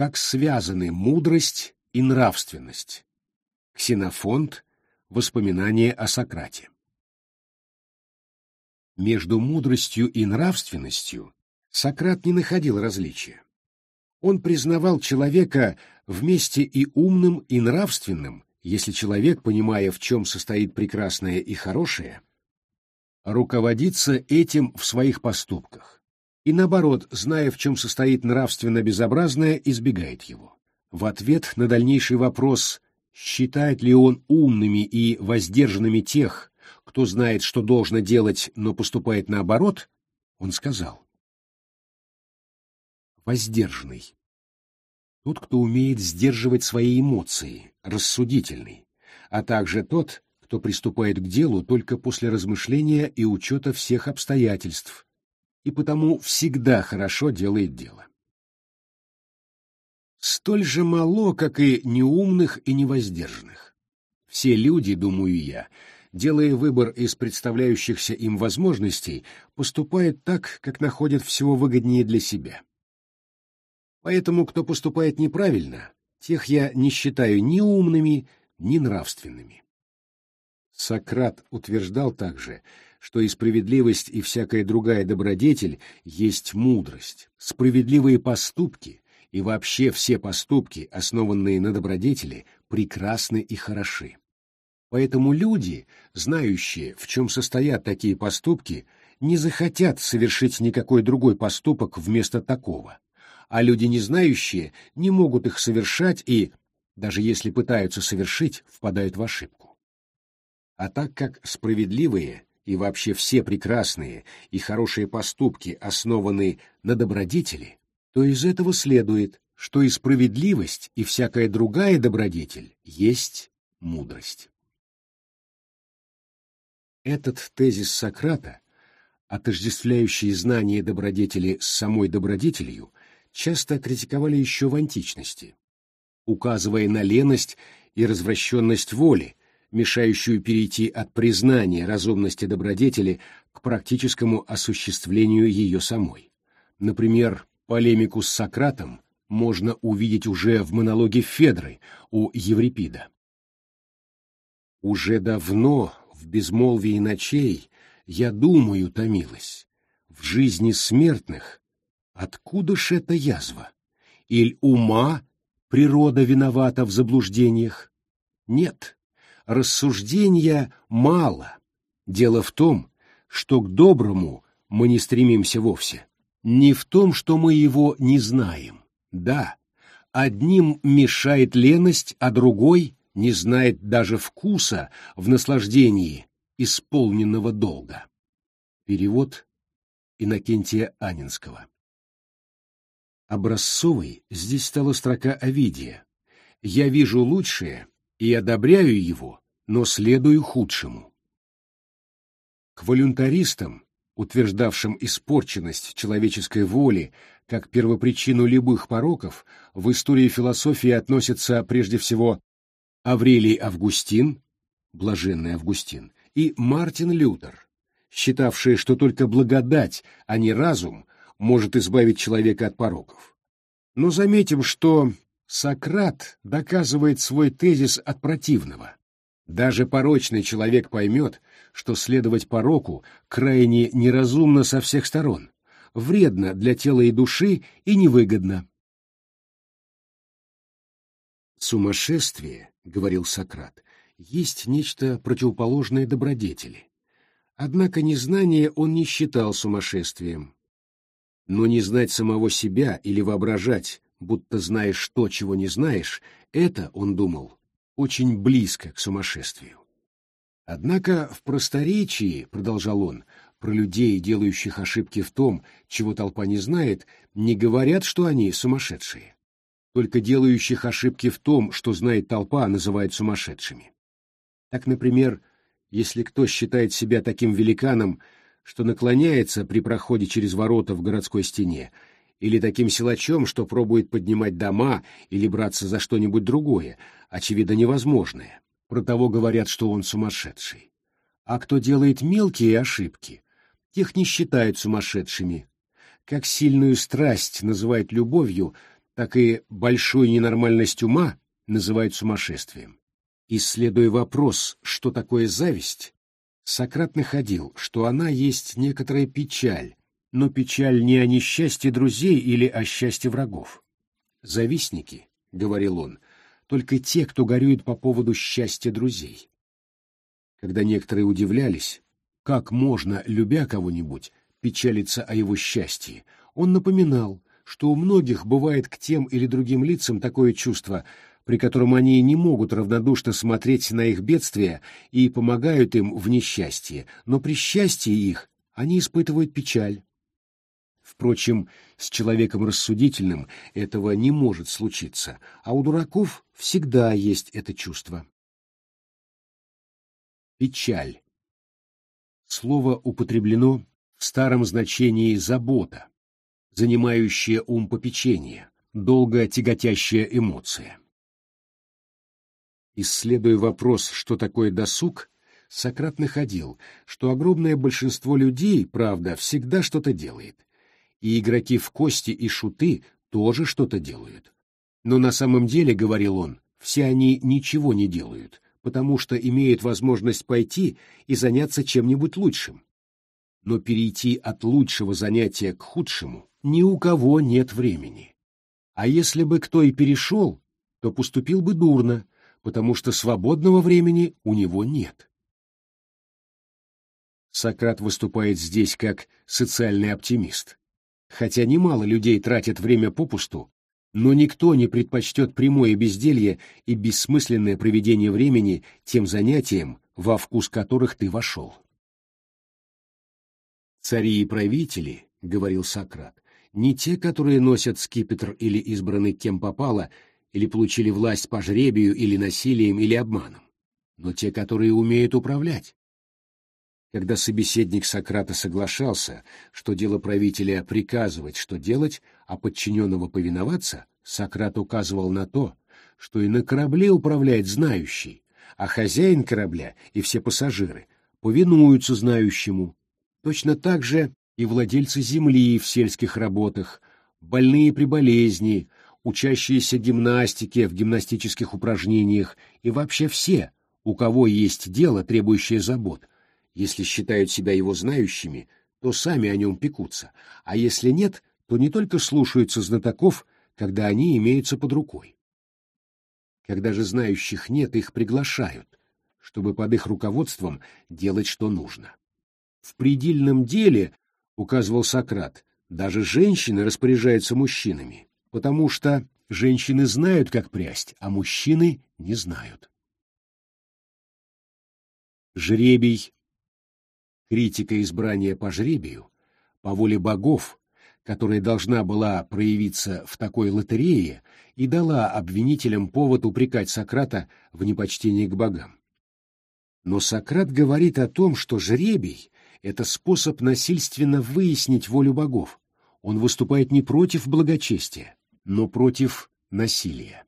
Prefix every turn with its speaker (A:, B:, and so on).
A: как связаны мудрость и нравственность. Ксенофонт. Воспоминания о Сократе. Между мудростью и нравственностью Сократ не находил различия. Он признавал человека вместе и умным, и нравственным, если человек, понимая, в чем состоит прекрасное и хорошее, руководится этим в своих поступках, и наоборот, зная, в чем состоит нравственно безобразное, избегает его. В ответ на дальнейший вопрос, считает ли он умными и воздержанными тех, кто знает, что должно делать, но поступает наоборот, он сказал. Воздержанный. Тот, кто умеет сдерживать свои эмоции, рассудительный, а также тот, кто приступает к делу только после размышления и учета всех обстоятельств, и потому всегда хорошо делает дело. Столь же мало, как и неумных и невоздержанных. Все люди, думаю я, делая выбор из представляющихся им возможностей, поступают так, как находят всего выгоднее для себя. Поэтому, кто поступает неправильно, тех я не считаю ни умными, ни нравственными. Сократ утверждал также, что и справедливость, и всякая другая добродетель есть мудрость. Справедливые поступки и вообще все поступки, основанные на добродетели, прекрасны и хороши. Поэтому люди, знающие, в чем состоят такие поступки, не захотят совершить никакой другой поступок вместо такого, а люди, не знающие, не могут их совершать и, даже если пытаются совершить, впадают в ошибку. А так как справедливые и вообще все прекрасные и хорошие поступки основаны на добродетели, то из этого следует, что и справедливость, и всякая другая добродетель есть мудрость. Этот тезис Сократа, отождествляющий знание добродетели с самой добродетелью, часто критиковали еще в античности, указывая на леность и развращенность воли, мешающую перейти от признания разумности добродетели к практическому осуществлению ее самой. Например, полемику с Сократом можно увидеть уже в монологе Федры у Еврипида. Уже давно, в безмолвии ночей, я думаю, томилась. В жизни смертных откуда ж эта язва? Иль ума природа виновата в заблуждениях? Нет, рассуждения мало. Дело в том, что к доброму мы не стремимся вовсе. Не в том, что мы его не знаем. Да, одним мешает леность, а другой не знает даже вкуса в наслаждении исполненного долга. Перевод Иннокентия Анинского. Образцовой здесь стала строка Овидия. «Я вижу лучшее и одобряю его, но следую худшему». К волюнтаристам, утверждавшим испорченность человеческой воли как первопричину любых пороков, в истории философии относятся прежде всего Аврелий Августин, блаженный Августин, и Мартин Лютер, считавшие, что только благодать, а не разум, может избавить человека от пороков. Но заметим, что Сократ доказывает свой тезис от противного. Даже порочный человек поймет, что следовать пороку крайне неразумно со всех сторон, вредно для тела и души и невыгодно. Сумасшествие, — говорил Сократ, — есть нечто противоположное добродетели. Однако незнание он не считал сумасшествием. Но не знать самого себя или воображать, будто знаешь то, чего не знаешь, это, он думал, очень близко к сумасшествию. Однако в просторечии, — продолжал он, — про людей, делающих ошибки в том, чего толпа не знает, не говорят, что они сумасшедшие. Только делающих ошибки в том, что знает толпа, называют сумасшедшими. Так, например, если кто считает себя таким великаном, что наклоняется при проходе через ворота в городской стене, или таким силачом, что пробует поднимать дома или браться за что-нибудь другое, очевидно невозможное. Про того говорят, что он сумасшедший. А кто делает мелкие ошибки, тех не считают сумасшедшими. Как сильную страсть называют любовью, так и большую ненормальность ума называют сумасшествием. Исследуя вопрос, что такое зависть, Сократ находил, что она есть некоторая печаль, но печаль не о несчастье друзей или о счастье врагов. «Завистники», — говорил он, — «только те, кто горюет по поводу счастья друзей». Когда некоторые удивлялись, как можно, любя кого-нибудь, печалиться о его счастье, он напоминал, что у многих бывает к тем или другим лицам такое чувство, при котором они не могут равнодушно смотреть на их бедствия и помогают им в несчастье, но при счастье их они испытывают печаль. Впрочем, с человеком рассудительным этого не может случиться, а у дураков всегда есть это чувство. Печаль. Слово употреблено в старом значении «забота», занимающая ум попечения, долго тяготящая эмоция. Исследуя вопрос, что такое досуг, Сократ находил, что огромное большинство людей, правда, всегда что-то делает, и игроки в кости и шуты тоже что-то делают. Но на самом деле, говорил он, все они ничего не делают, потому что имеют возможность пойти и заняться чем-нибудь лучшим. Но перейти от лучшего занятия к худшему ни у кого нет времени. А если бы кто и перешел, то поступил бы дурно, потому что свободного времени у него нет. Сократ выступает здесь как социальный оптимист. Хотя немало людей тратят время попусту, но никто не предпочтет прямое безделье и бессмысленное проведение времени тем занятиям, во вкус которых ты вошел. «Цари и правители, — говорил Сократ, — не те, которые носят скипетр или избраны кем попало, или получили власть по жребию или насилием или обманом, но те, которые умеют управлять. Когда собеседник Сократа соглашался, что дело правителя приказывать, что делать, а подчиненного повиноваться, Сократ указывал на то, что и на корабле управляет знающий, а хозяин корабля и все пассажиры повинуются знающему. Точно так же и владельцы земли в сельских работах, больные при болезни, учащиеся гимнастике в гимнастических упражнениях и вообще все, у кого есть дело, требующее забот, если считают себя его знающими, то сами о нем пекутся, а если нет, то не только слушаются знатоков, когда они имеются под рукой. Когда же знающих нет, их приглашают, чтобы под их руководством делать, что нужно. В предельном деле, указывал Сократ, даже женщины распоряжаются мужчинами, потому что женщины знают, как прясть, а мужчины не знают. Жребий критика избрания по жребию, по воле богов, которая должна была проявиться в такой лотерее, и дала обвинителям повод упрекать Сократа в непочтении к богам. Но Сократ говорит о том, что жребий — это способ насильственно выяснить волю богов. Он выступает не против благочестия, но против насилия.